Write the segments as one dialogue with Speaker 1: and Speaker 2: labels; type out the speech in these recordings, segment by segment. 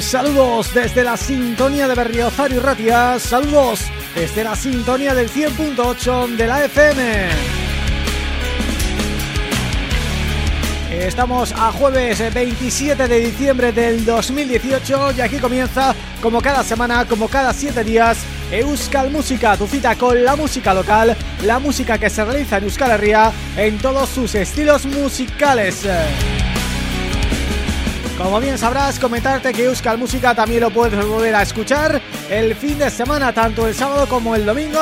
Speaker 1: Saludos desde la sintonía de Berriozar y Ratia, saludos desde la sintonía del 100.8 de la FM. Estamos a jueves 27 de diciembre del 2018 y aquí comienza, como cada semana, como cada siete días, Euskal Música, tu cita con la música local, la música que se realiza en Euskal Herria en todos sus estilos musicales. Como bien sabrás, comentarte que Euskal Música también lo puedes volver a escuchar el fin de semana, tanto el sábado como el domingo,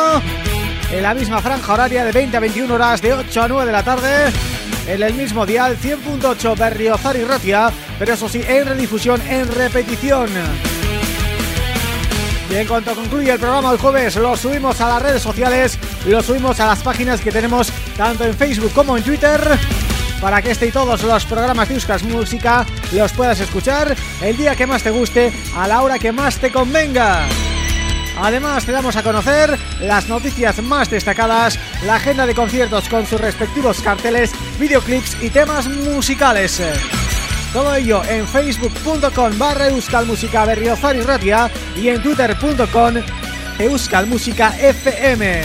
Speaker 1: en la misma franja horaria de 20 a 21 horas, de 8 a 9 de la tarde, en el mismo dial 100.8 Berriozar y Ratia, pero eso sí, en redifusión, en repetición. Y en cuanto concluye el programa el jueves, lo subimos a las redes sociales, lo subimos a las páginas que tenemos tanto en Facebook como en Twitter para que este y todos los programas de Euskal Música los puedas escuchar el día que más te guste, a la hora que más te convenga. Además te damos a conocer las noticias más destacadas, la agenda de conciertos con sus respectivos carteles, videoclips y temas musicales. Todo ello en facebook.com barra euskalmusica y en twitter.com euskalmusica fm.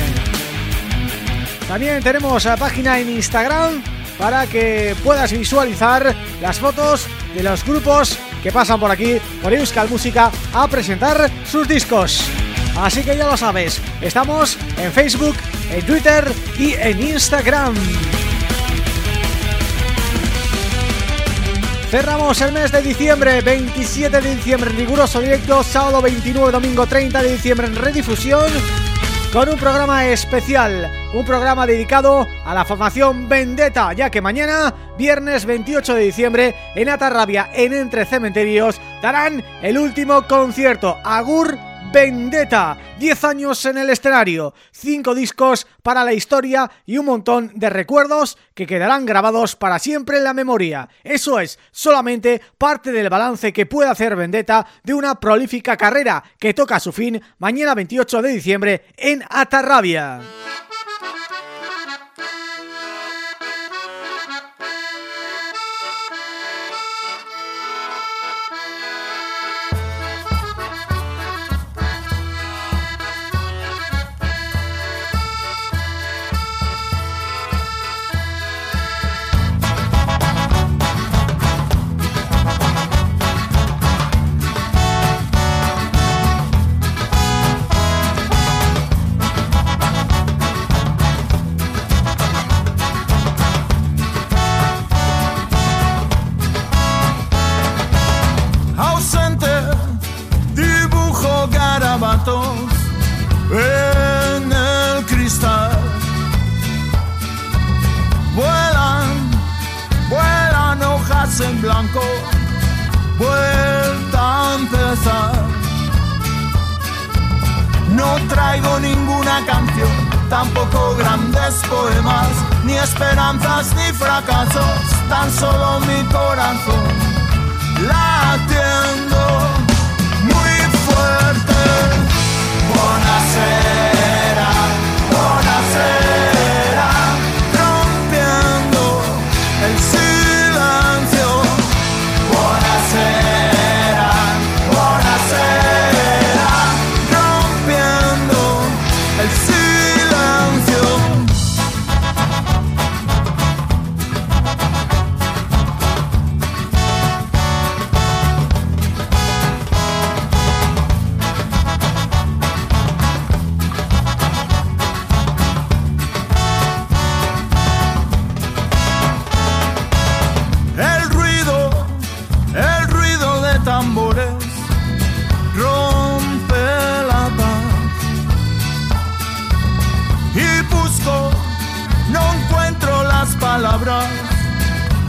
Speaker 1: También tenemos la página en Instagram para que puedas visualizar las fotos de los grupos que pasan por aquí, por Euskal Música, a presentar sus discos. Así que ya lo sabes, estamos en Facebook, en Twitter y en Instagram. Cerramos el mes de diciembre, 27 de diciembre en riguroso directo, sábado 29, domingo 30 de diciembre en redifusión
Speaker 2: con un programa especial, un programa dedicado a la formación Vendetta, ya que mañana, viernes 28 de diciembre, en Atarrabia, en Entre Cementerios, darán el último concierto, Agur Vendetta, 10 años en el escenario, 5 discos para la historia y un montón de recuerdos que quedarán grabados para siempre en la memoria. Eso es solamente parte del balance que puede hacer Vendetta de una prolífica carrera que toca su fin mañana 28 de diciembre en Atarrabia.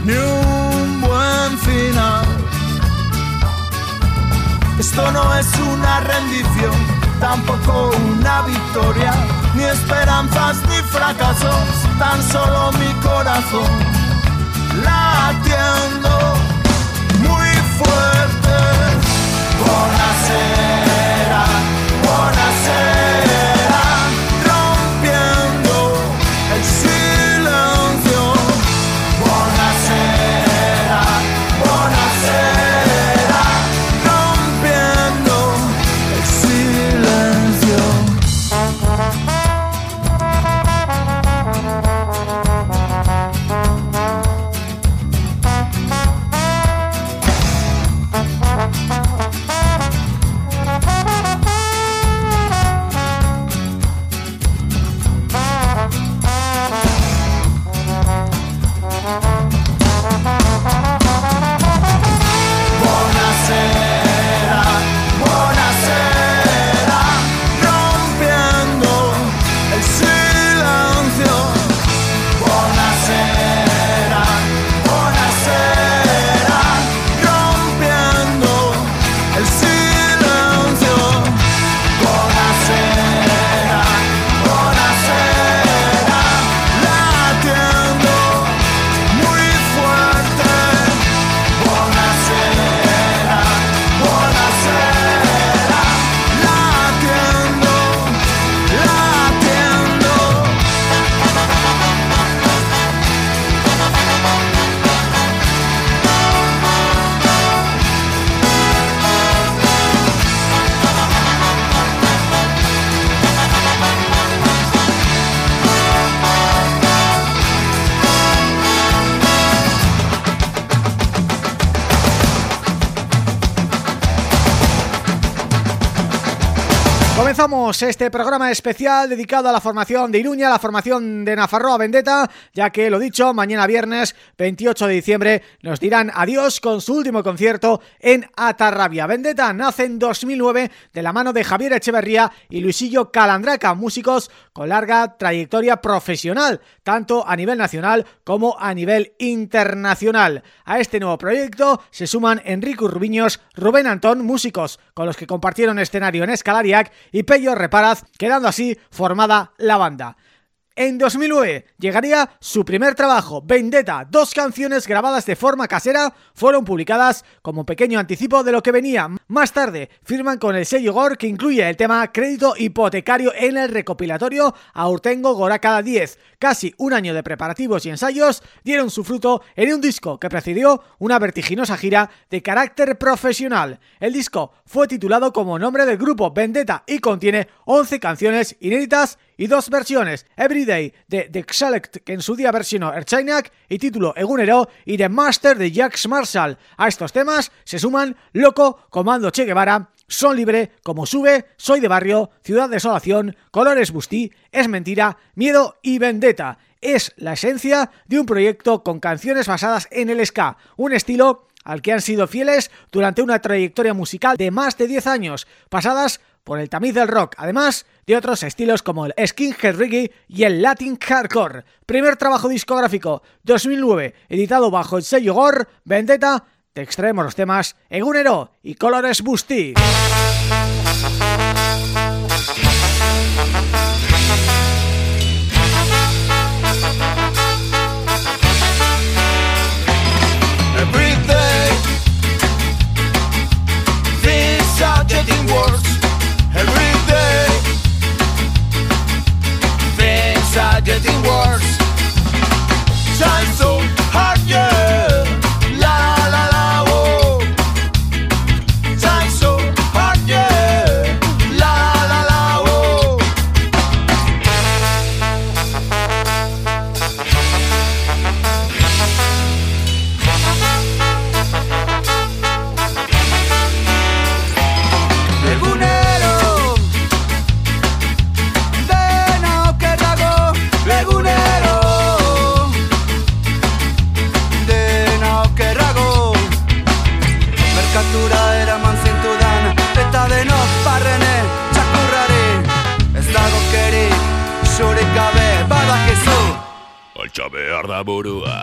Speaker 2: ni un buen final. Esto no es una rendición, tampoco una victoria, ni esperanzas ni fracasos, tan solo mi corazón latiendo muy fuerte. Buonasera, buonasera.
Speaker 1: Comenzamos este programa especial dedicado a la formación de Iruña, la formación de Nafarroa Vendetta, ya que lo dicho, mañana viernes 28 de diciembre nos dirán adiós con su último concierto en Atarrabia. Vendetta nace en 2009 de la mano de Javier Echeverría y Luisillo Calandraca, músicos con larga trayectoria profesional, tanto a nivel nacional como a nivel internacional. A este nuevo proyecto se suman Enrico Rubiños, Rubén Antón, músicos con los que compartieron escenario en Escalariac Pello Reparaz, quedando así formada la banda. En 2009 llegaría su primer trabajo, Vendetta. Dos canciones grabadas de forma casera fueron publicadas como pequeño anticipo de lo que venía. Más tarde firman con el sello Gore que incluye el tema Crédito Hipotecario en el recopilatorio Aurtengo Gorakada 10. Casi un año de preparativos y ensayos dieron su fruto en un disco que precedió una vertiginosa gira de carácter profesional. El disco fue titulado como nombre del grupo Vendetta y contiene 11 canciones inéditas y dos versiones, Everyday de The Select que en su día versionó Erchainak y título Egunero y The Master de Jax Marshall. A estos temas se suman Loco, Comando Che Guevara, Son Libre, Como Sube, Soy de Barrio, Ciudad Desolación, Colores Bustí, Es Mentira, Miedo y Vendetta. Es la esencia de un proyecto con canciones basadas en el ska, un estilo al que han sido fieles durante una trayectoria musical de más de 10 años, pasadas por el tamiz del rock, además de otros estilos como el skinhead reggae y el latin hardcore. Primer trabajo discográfico, 2009, editado bajo el sello Gore, Vendetta, te extraemos los temas Egunero y Colores Busty.
Speaker 2: Time Laborua.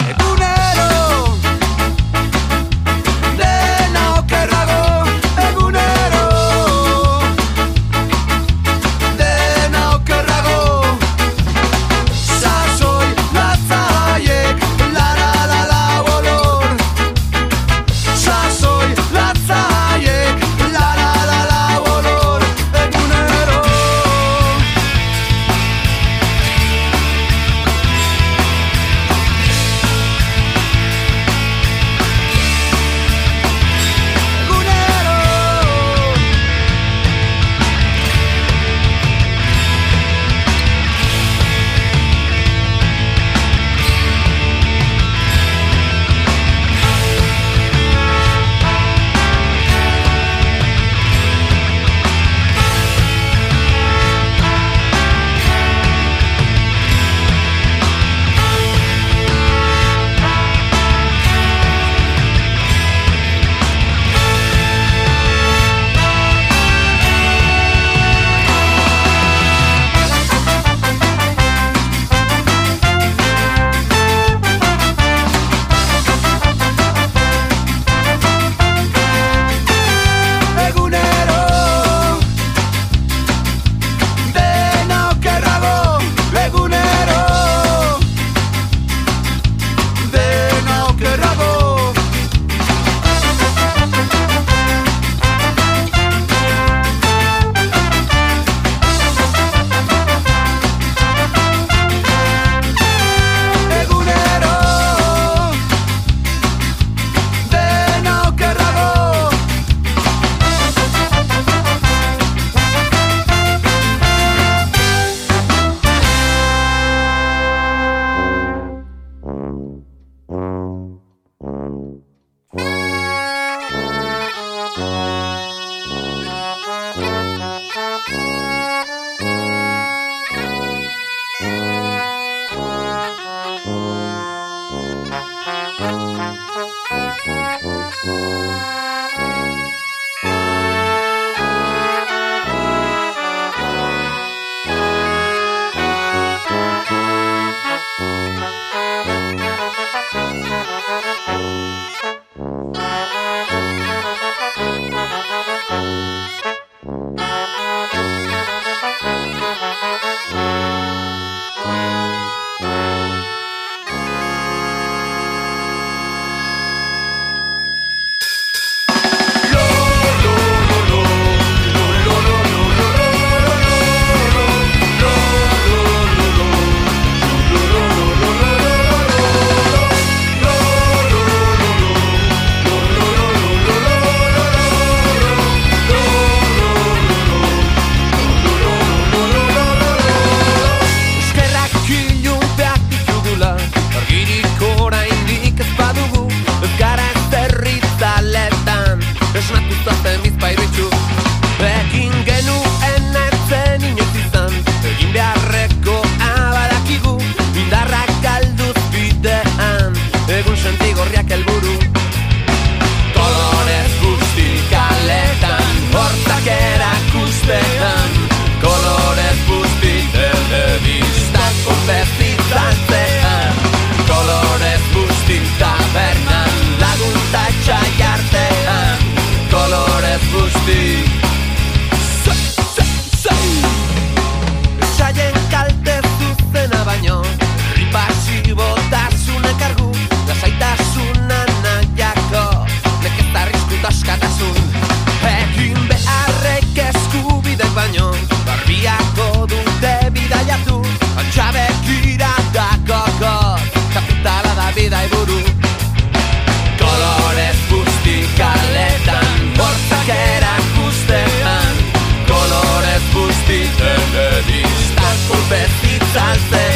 Speaker 1: Nos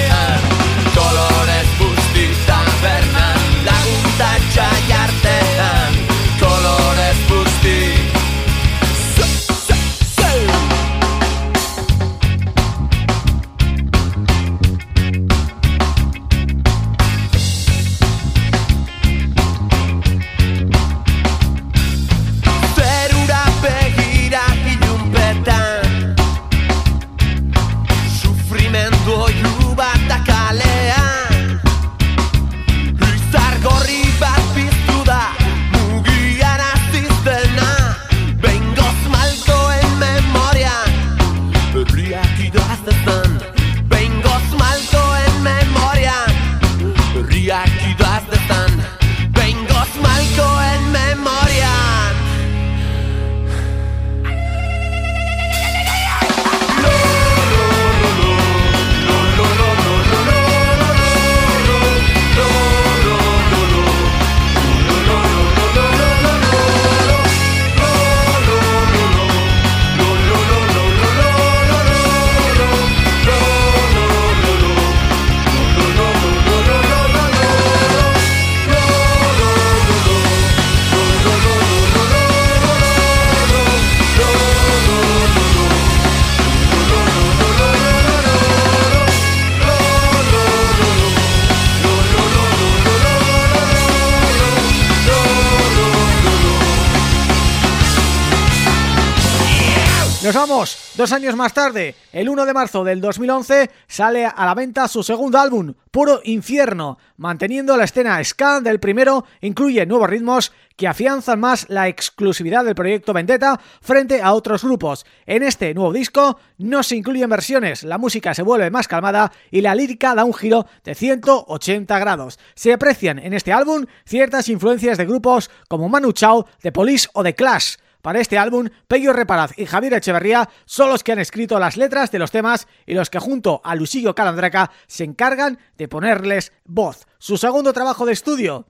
Speaker 1: dos años más tarde, el 1 de marzo del 2011, sale a la venta su segundo álbum, Puro Infierno, manteniendo la escena ska del primero, incluye nuevos ritmos que afianzan más la exclusividad del proyecto Vendetta frente a otros grupos. En este nuevo disco no se incluyen versiones, la música se vuelve más calmada y la lírica da un giro de 180 grados. Se aprecian en este álbum ciertas influencias de grupos como Manu Chao, The Police o The Clash, para este álbum, Pello Reparaz y Javier Echeverría son los que han escrito las letras de los temas y los que junto a Lusillo Calandraca se encargan de ponerles voz. Su segundo trabajo de estudio,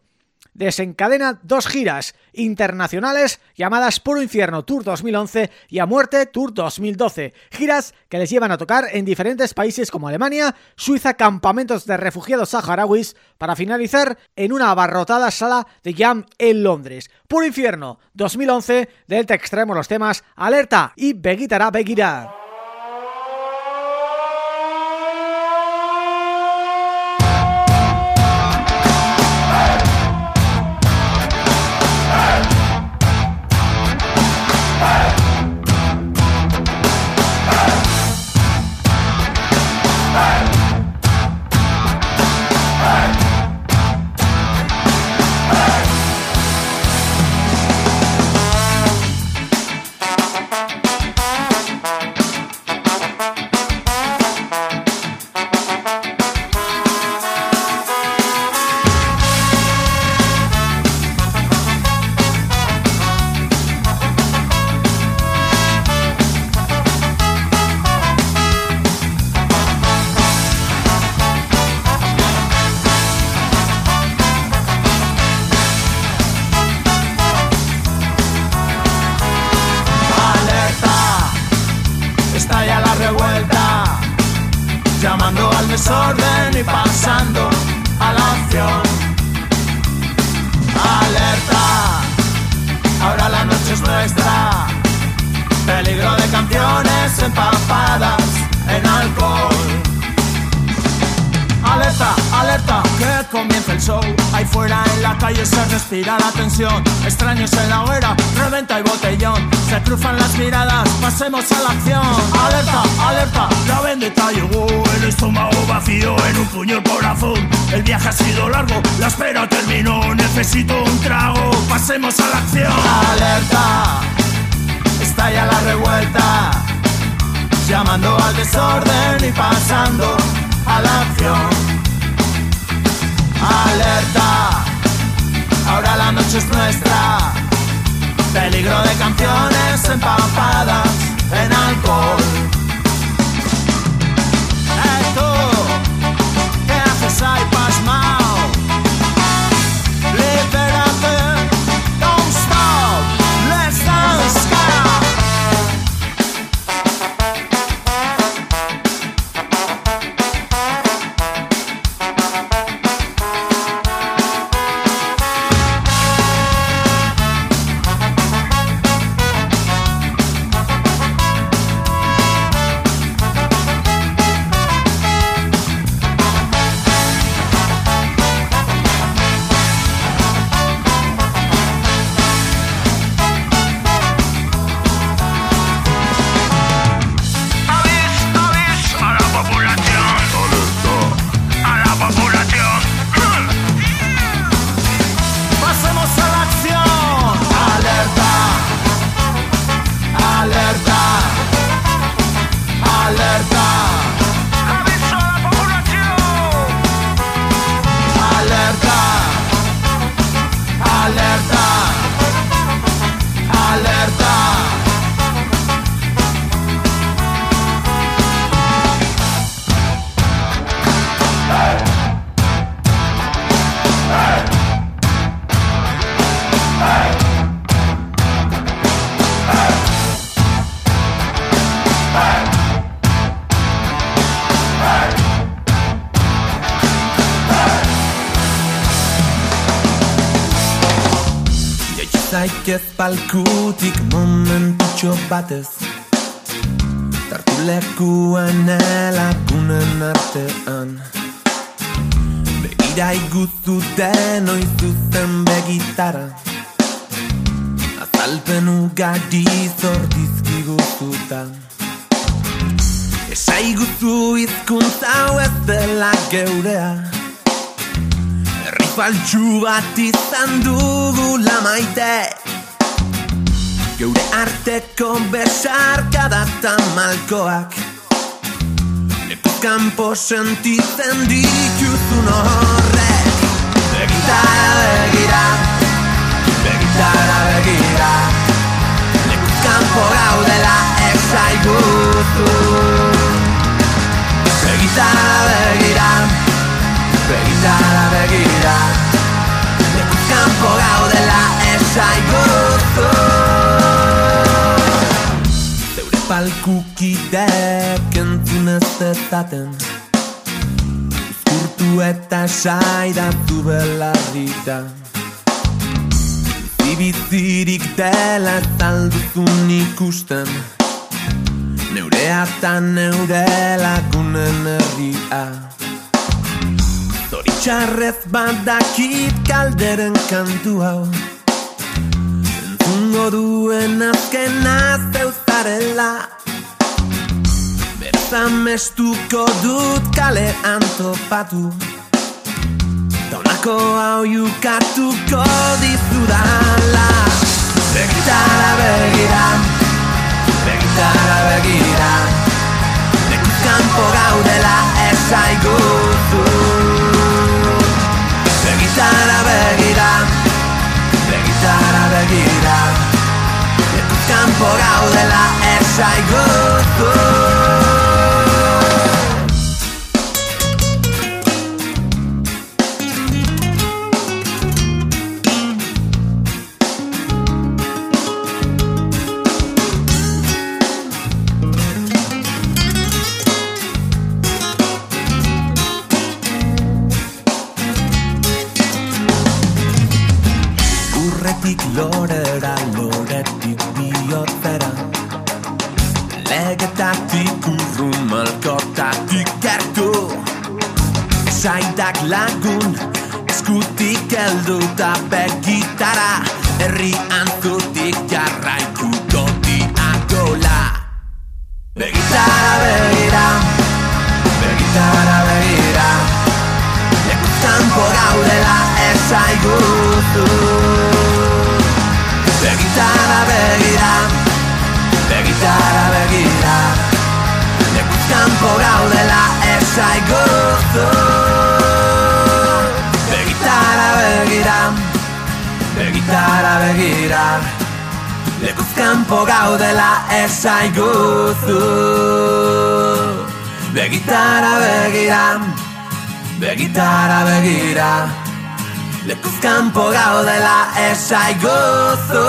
Speaker 1: desencadena dos giras internacionales llamadas Puro Infierno Tour 2011 y A Muerte Tour 2012, giras que les llevan a tocar en diferentes países como Alemania, Suiza, campamentos de refugiados saharauis, para finalizar en una abarrotada sala de jam en Londres. Puro Infierno 2011, del te los temas Alerta y
Speaker 2: desorden y pasando a la acción. Alerta, ahora la noche es nuestra. Peligro de canciones empapadas
Speaker 1: Beguitara Beguira.
Speaker 2: el show. Ahí fuera en la calle se respira la tensión. Extraños en la hoguera, reventa y botellón. Se cruzan las miradas, pasemos a la acción. Alerta, alerta, la vendetta llegó. El estómago vacío en un puño el corazón. El viaje ha sido largo, la espera terminó. Necesito un trago, pasemos a la acción. Alerta, estalla la revuelta. Llamando al desorden y pasando a la acción. Alerta, ahora la noche es nuestra. Peligro de canciones empapadas en alcohol.
Speaker 3: Palkutik momentutxo batez. Tartu lekuan elakunen artean. Begira iguzu denoi zuzen begitara Azalpen ugari zordizkiguzuta Esaiguzu izkuntza hau ez dela geurea. Herri faltsu bat izan dugula maite Geure arteko besarkada eta malkoak Lekuz kanpo sentitzen dituzun horrek. Begitara begira, begitara begira. Lekuz kanpo gaudela esaiguzu palkukidek entzun ez dezaten Uzkurtu eta saidatu belarrita Bizirik dela zalduzun ikusten. Neurea eta neure lagunen herria. Zoritxarrez badakit kalderen kantu hau. Entzungo duen azkena zeuzarela Berzamestuko dut kalean topatu Taunako hau jukatuko dizudala. Begitara begira Begitara begira. Lekuz kanpo gaudela esaiguzu Begitara begira Begitara begira. Lekuz kanpo gaudela esaiguzu Lekuzkanpo gaudela esaiguzu Begitara begira Begitara begira Lekuzkanpo gaudela esaiguzu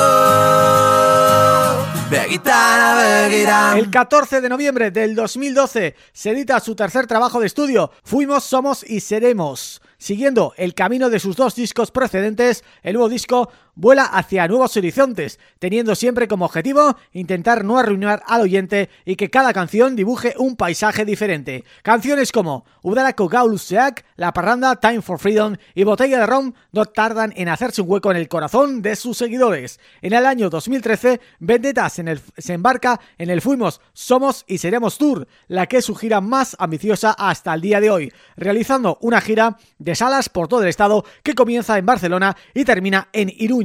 Speaker 1: El 14 de noviembre del 2012 se edita su tercer trabajo de estudio, Fuimos, Somos y Seremos. Siguiendo el camino de sus dos discos precedentes, el nuevo disco vuela hacia nuevos horizontes, teniendo siempre como objetivo intentar no arruinar al oyente y que cada canción dibuje un paisaje diferente. Canciones como Udarako Gauluseak, La Parranda, Time for Freedom y Botella de Rom no tardan en hacerse un hueco en el corazón de sus seguidores. En el año 2013, Vendetta se, se embarca en el Fuimos, Somos y Seremos Tour, la que es su gira más ambiciosa hasta el día de hoy, realizando una gira de salas por todo el estado que comienza en Barcelona y termina en Iruña,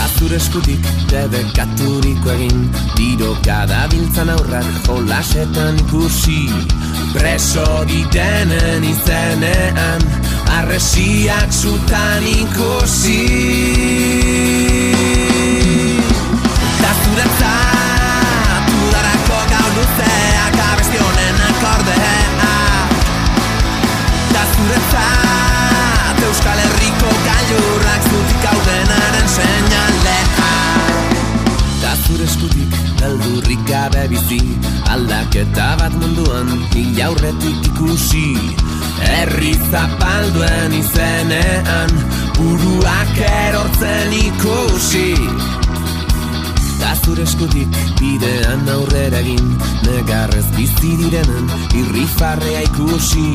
Speaker 3: Da zure eskutik debekaturiko egin. Tiroka da biltzan aurrak jolasetan ikusi. Preso didenen izenean Arresiak zutan ikusi. Da zuretzat Aldaketa bat munduan inaurretik ikusi. Herri zapalduen izenean Buruak erortzen ikusi. Da zure eskutik bidean aurrera egin Negarrez bizi direnen irrifarrea ikusi.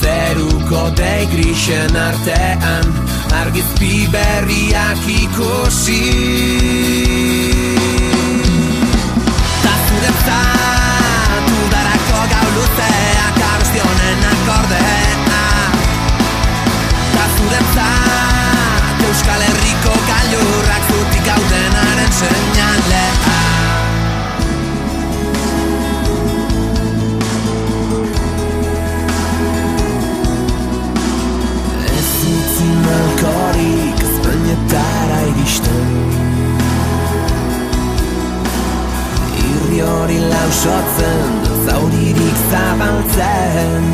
Speaker 3: Zeruko dei grisen artean Argizpi berriak ikusi Irri hori lausotzen Zauririk zabaltzen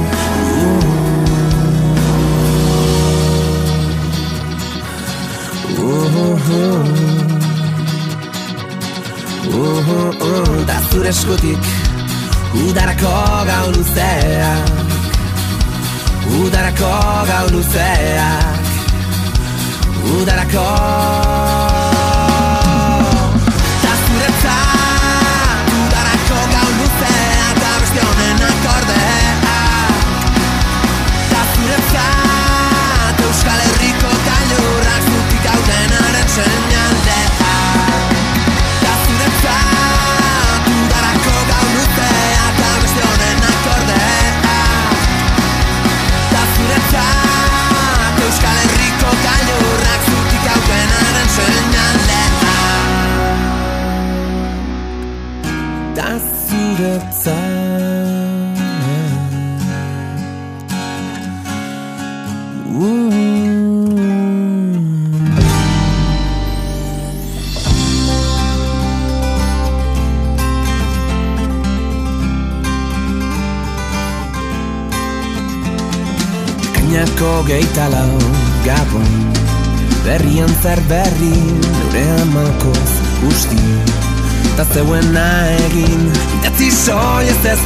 Speaker 3: Uh, uh, uh. Uh, uh, uh. Da zure eskutik Udarako gau luzeak Udarako gau luzeak Udarako Da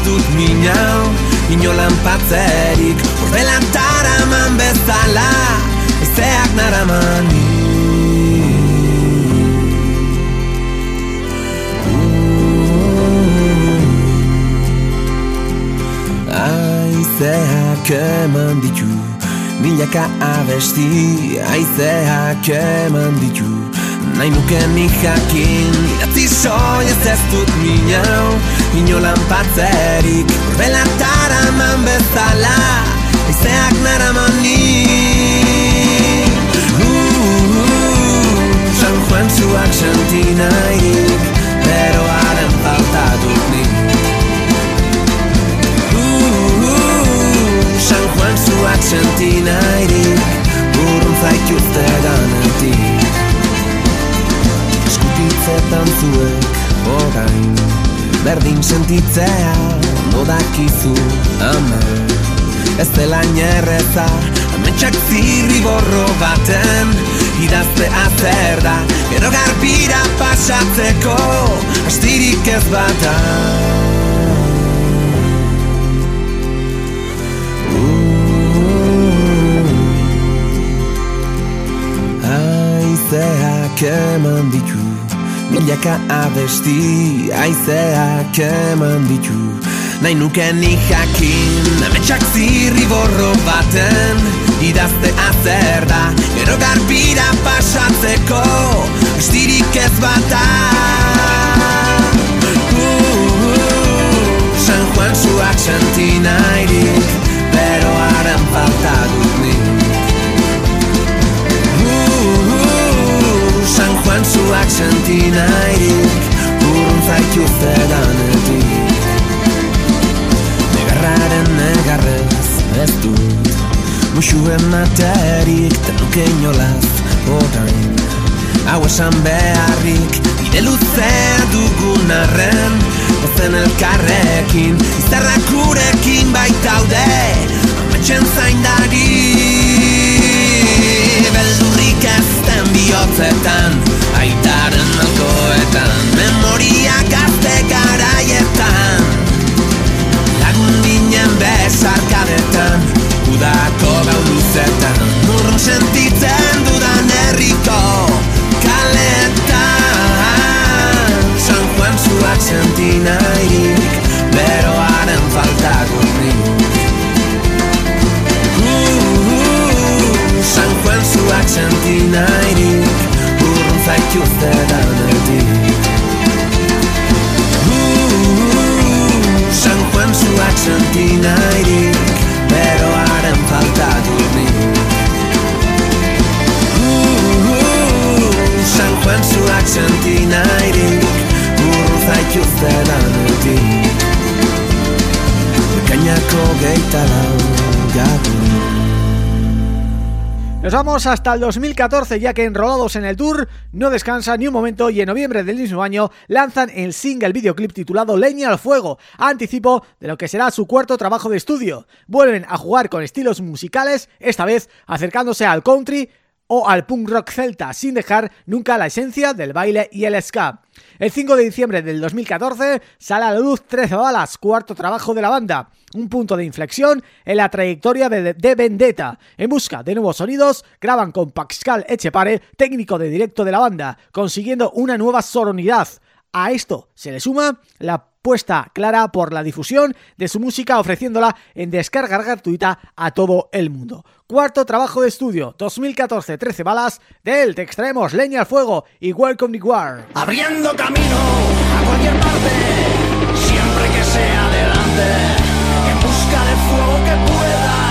Speaker 3: dut minau Inolan patzerik. Horrelan taraman bezala Ezeak naraman Aizeak eman ditu Milaka abesti. Aizeak eman ditu Nahi nuke nik jakin. Idatzi soi ez ez dut minau Inolan patzerik. Horbela taraman bezala Aizeak naraman ni uh, uh, San Juan zuak sentinairik Beroaren falta dut nik San Juan zuak sentinairik Burun zaituzte ganetik Eskutitzetan zuek orain Berdin sentitzea modakizu ama. Ez dela inerreza Ametxak zirri borro baten Idazte azer da Gero garbira pasatzeko Astirik ez bata. Aizeak eman ditu Milaka abesti Aizeak eman ditu. Nahi nuke nik jakin Ametxak zirri borro baten. Idazte azer da Gero garbira pasatzeko Estirik ez bata. Uh, uh, San Juan zuak sentinairik Beroaren falta dut nik San Juan zuak sentinairik Urrun zaituzte danetik Negarraren negarrez ez dut. Muxu ematerik tenuke inolaz orain Hau esan beharrik Bide luzea dugun arren. Ozen elkarrekin Izarrak gurekin baitaude. Ametxen zaindari Ezten bihotzetan Aitaren alkoetan Memoria gazte garaietan. Lagun ginen bezarkadetan Udako gau luzetan. Murrun sentitzen dudan herriko Kaletan. San Juan zuak sentinairik
Speaker 1: vamos hasta el 2014 ya que enrolados en el tour no descansan ni un momento y en noviembre del mismo año lanzan el single videoclip titulado Leña al Fuego, anticipo de lo que será su cuarto trabajo de estudio. Vuelven a jugar con estilos musicales, esta vez acercándose al country o al punk rock celta, sin dejar nunca la esencia del baile y el ska. El 5 de diciembre del 2014 sale a la luz 13 balas, cuarto trabajo de la banda, un punto de inflexión en la trayectoria de, de Vendetta. En busca de nuevos sonidos, graban con Pascal Echepare, técnico de directo de la banda, consiguiendo una nueva sonoridad. A esto se le suma la clara por la difusión de su música ofreciéndola en descarga gratuita a todo el mundo. Cuarto trabajo de estudio, 2014, 13 balas, de él te extraemos Leña al Fuego y Welcome to War.
Speaker 2: Abriendo camino a cualquier parte, siempre que sea adelante, en busca de fuego que pueda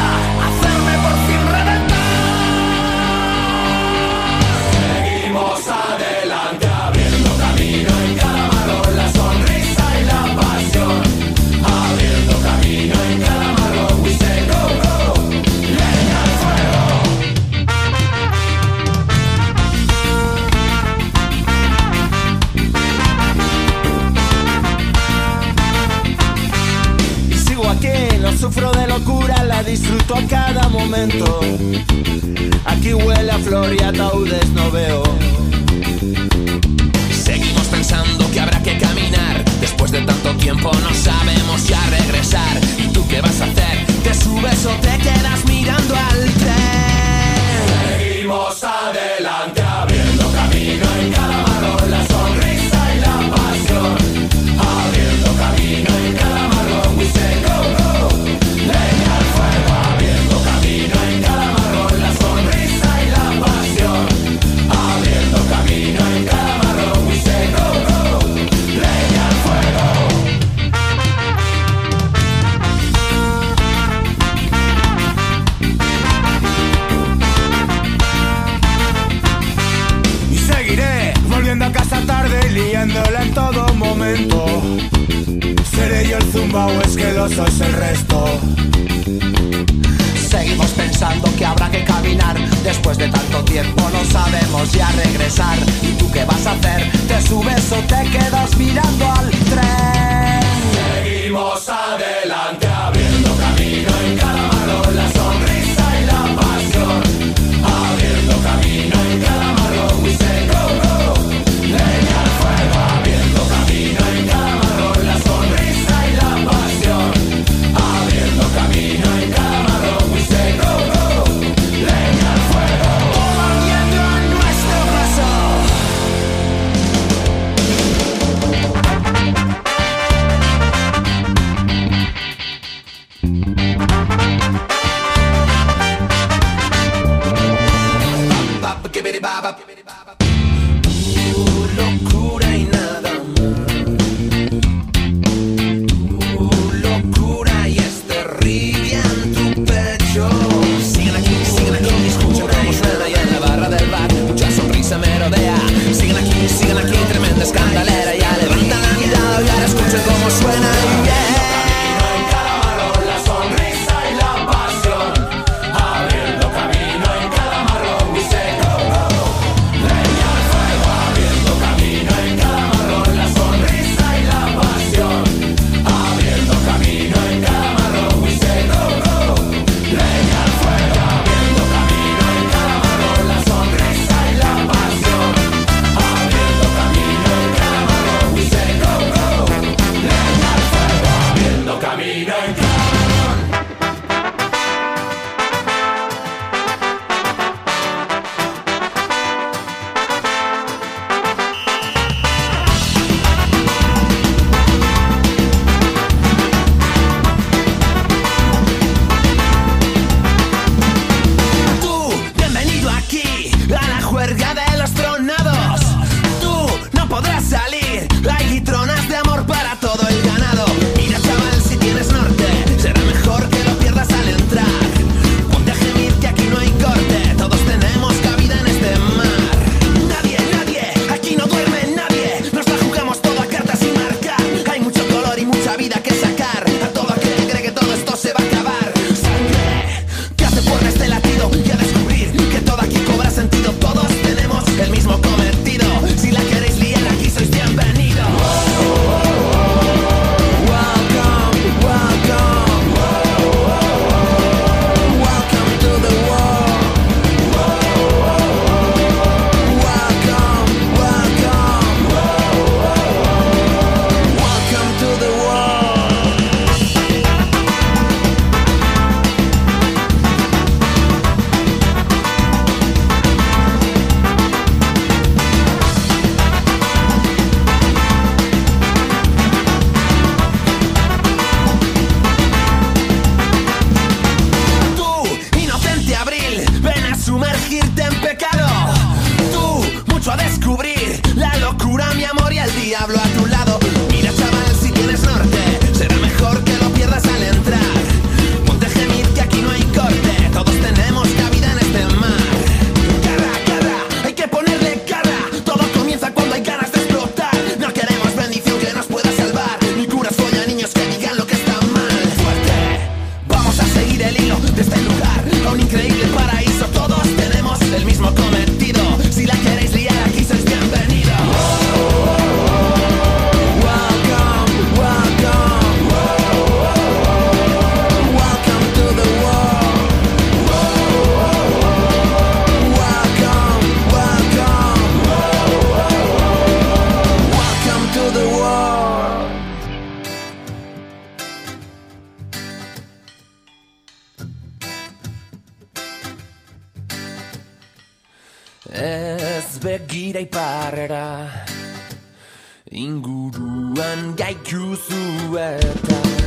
Speaker 3: inguruan gaitu
Speaker 2: zuetan.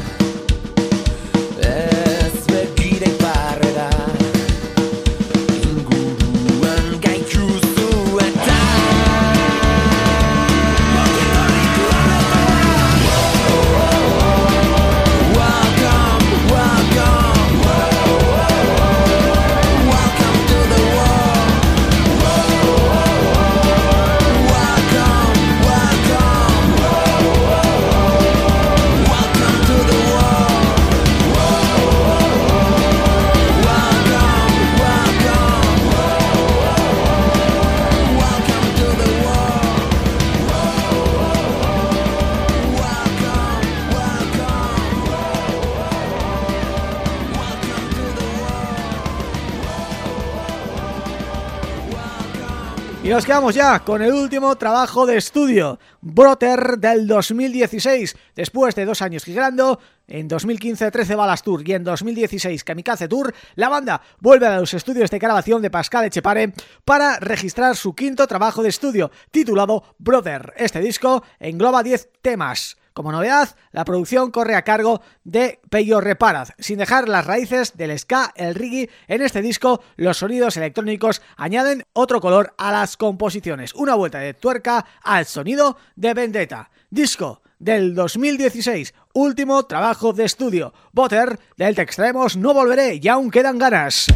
Speaker 2: Nos quedamos ya con el último trabajo de estudio, Brother del 2016. Después de dos años girando, en 2015 13 Balas Tour y en 2016 Kamikaze Tour, la banda vuelve a los estudios de grabación de Pascal Echepare para registrar su quinto trabajo de estudio, titulado Brother. Este disco engloba 10 temas. Como novedad, la producción corre a cargo de Peyo Reparaz. Sin dejar las raíces del ska, el reggae, en este disco los sonidos electrónicos añaden otro color a las composiciones. Una vuelta de tuerca al sonido de Vendetta. Disco del 2016, último trabajo de estudio. Butter, del te extraemos No Volveré y aún quedan ganas.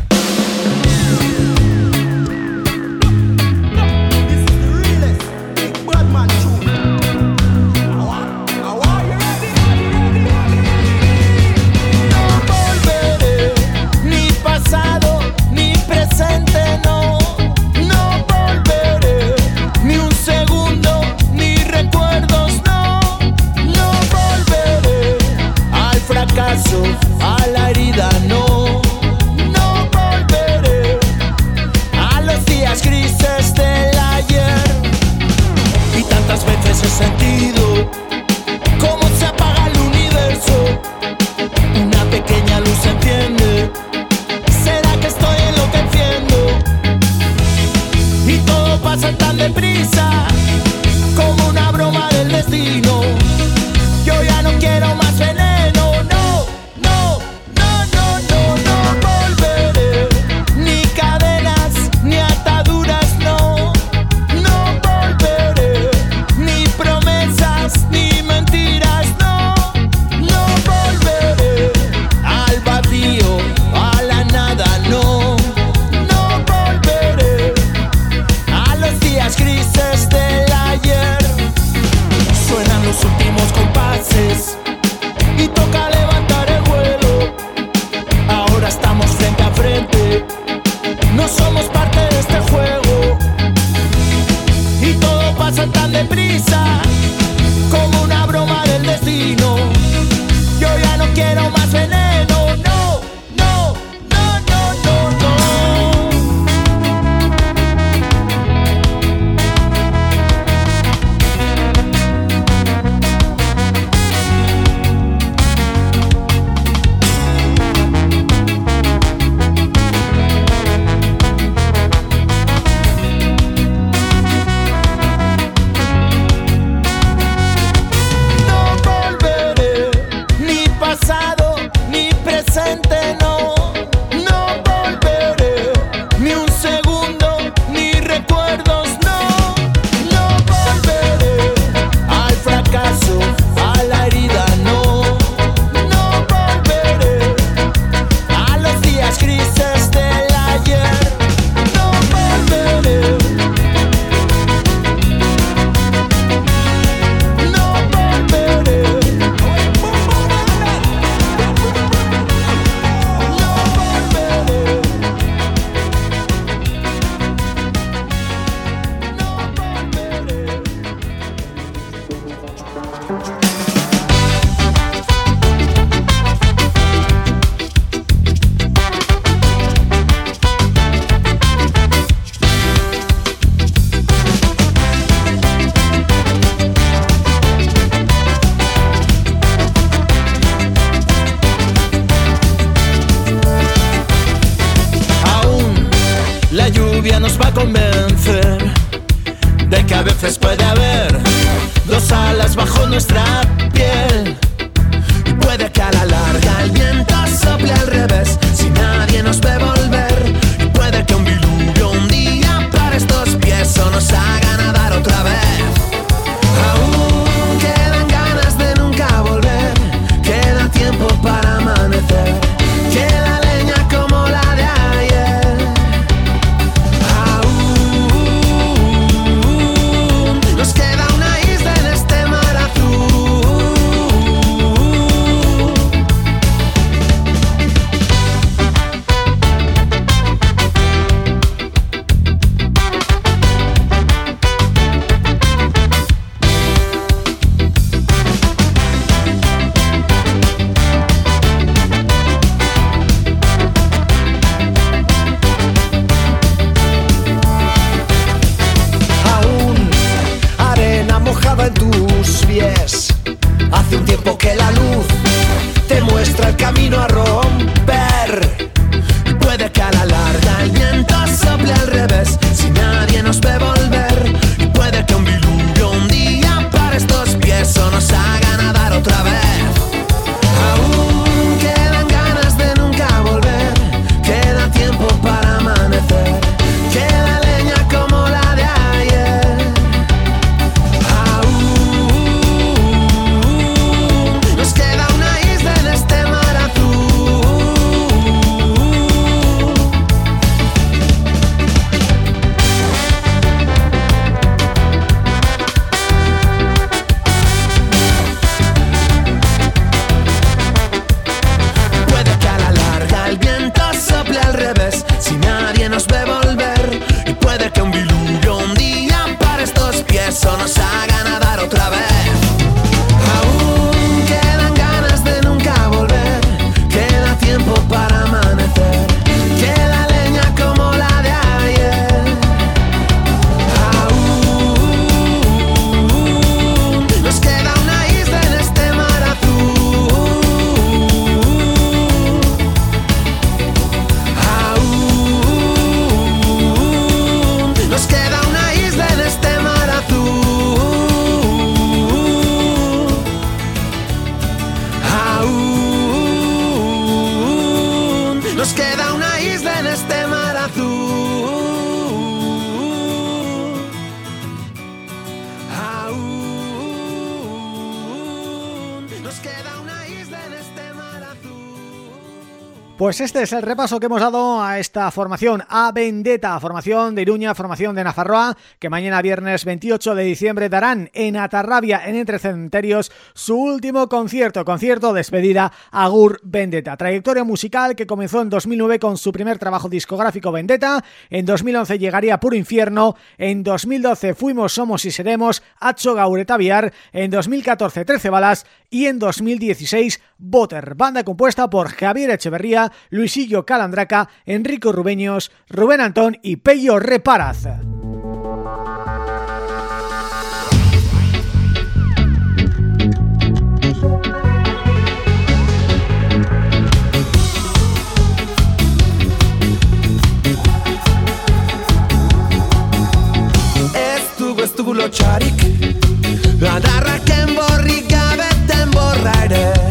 Speaker 1: Pues este es el repaso que hemos dado a esta formación, a Vendetta, formación de Iruña, formación de Nafarroa, que mañana viernes 28 de diciembre darán en Atarrabia, en Entre Cementerios, su último concierto, concierto despedida Agur Vendetta. Trayectoria musical que comenzó en 2009 con su primer trabajo discográfico Vendetta, en 2011 llegaría Puro Infierno, en 2012 Fuimos, Somos y Seremos, Hacho Gauretaviar, en 2014 13 Balas y en 2016 Boter, banda compuesta por Javier Echeverría, Luisillo Calandraca, Enrico Rubeños, Rubén Antón y Pello Reparaz.
Speaker 3: Ez dugu ez dugu lotxarik Adarrak enbo verder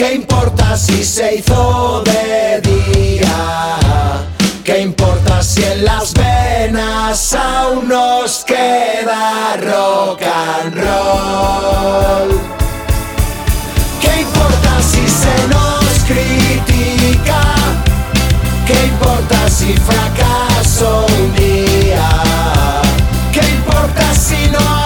Speaker 3: ¿Qué importa si se hizo de día? ¿Qué importa si en las venas aún nos queda rock and roll? ¿Qué importa si se nos critica? ¿Qué importa si fracaso un día? ¿Qué importa si no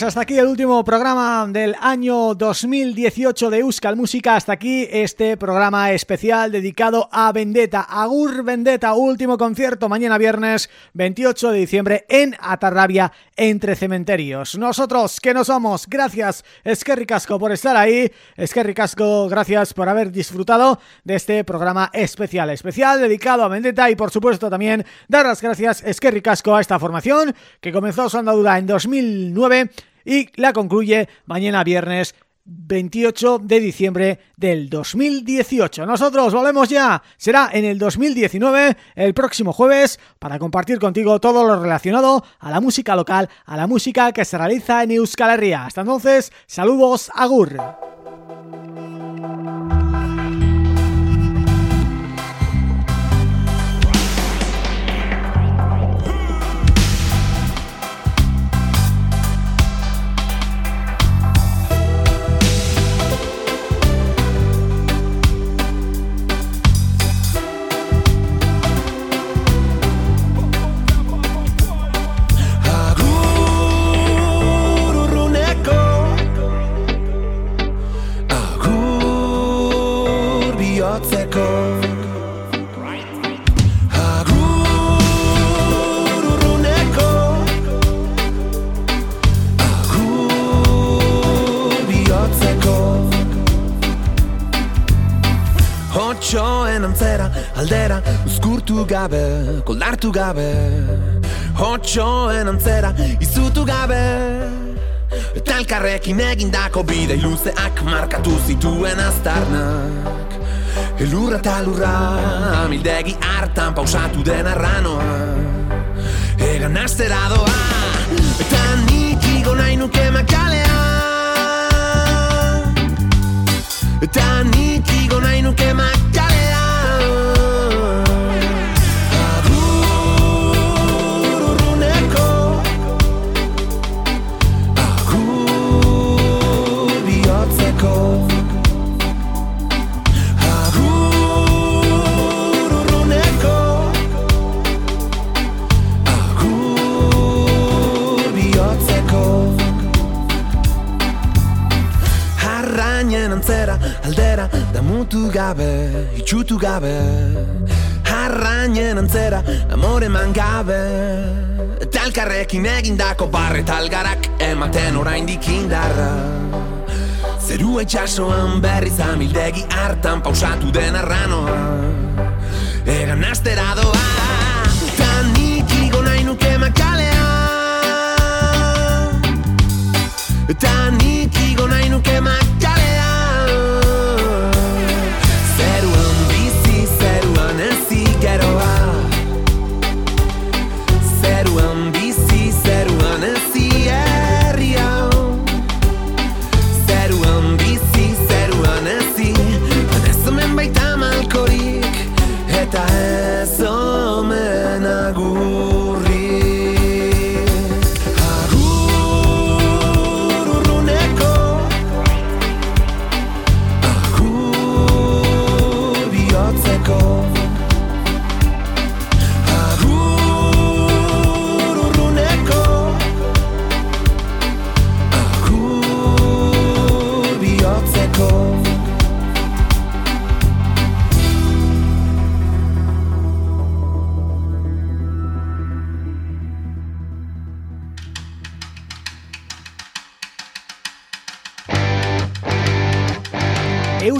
Speaker 1: Pues hasta aquí el último programa del año 2018 de Euskal Música. Hasta aquí este programa especial dedicado a Vendetta. Agur Vendetta, último concierto mañana viernes 28 de diciembre en Atarrabia, entre cementerios. Nosotros que nos vamos, gracias Esquerri Casco por estar ahí. Esquerri Casco, gracias por haber disfrutado de este programa especial. Especial dedicado a Vendetta y por supuesto también dar las gracias Esquerri Casco a esta formación que comenzó su andadura en 2009 y la concluye mañana viernes 28 de diciembre del 2018. Nosotros volvemos ya, será en el 2019, el próximo jueves, para compartir contigo todo lo relacionado a la música local, a la música que se realiza en Euskal Herria. Hasta entonces, saludos, agur.
Speaker 3: Koldartu gabe. Hotxoen antzera, izutu gabe. Eta elkarrekin egindako bidei luzeak markatu zituen aztarnak. Elurra eta lurra, amildegi hartan pausatu den arranoa. Egan astera doa, eta nik igo nahi nuke makalea Eta nik igo nahi nuke makalea itxutu gabe Harrainen antzera, amore eman gabe. Eta elkarrekin egindako barre talgarak ematen oraindik indarra Zerua itxasoan berriz amildegi hartan pausatu den arranoa. Egan astera doa, eta nik igo nahi nuke makalea Eta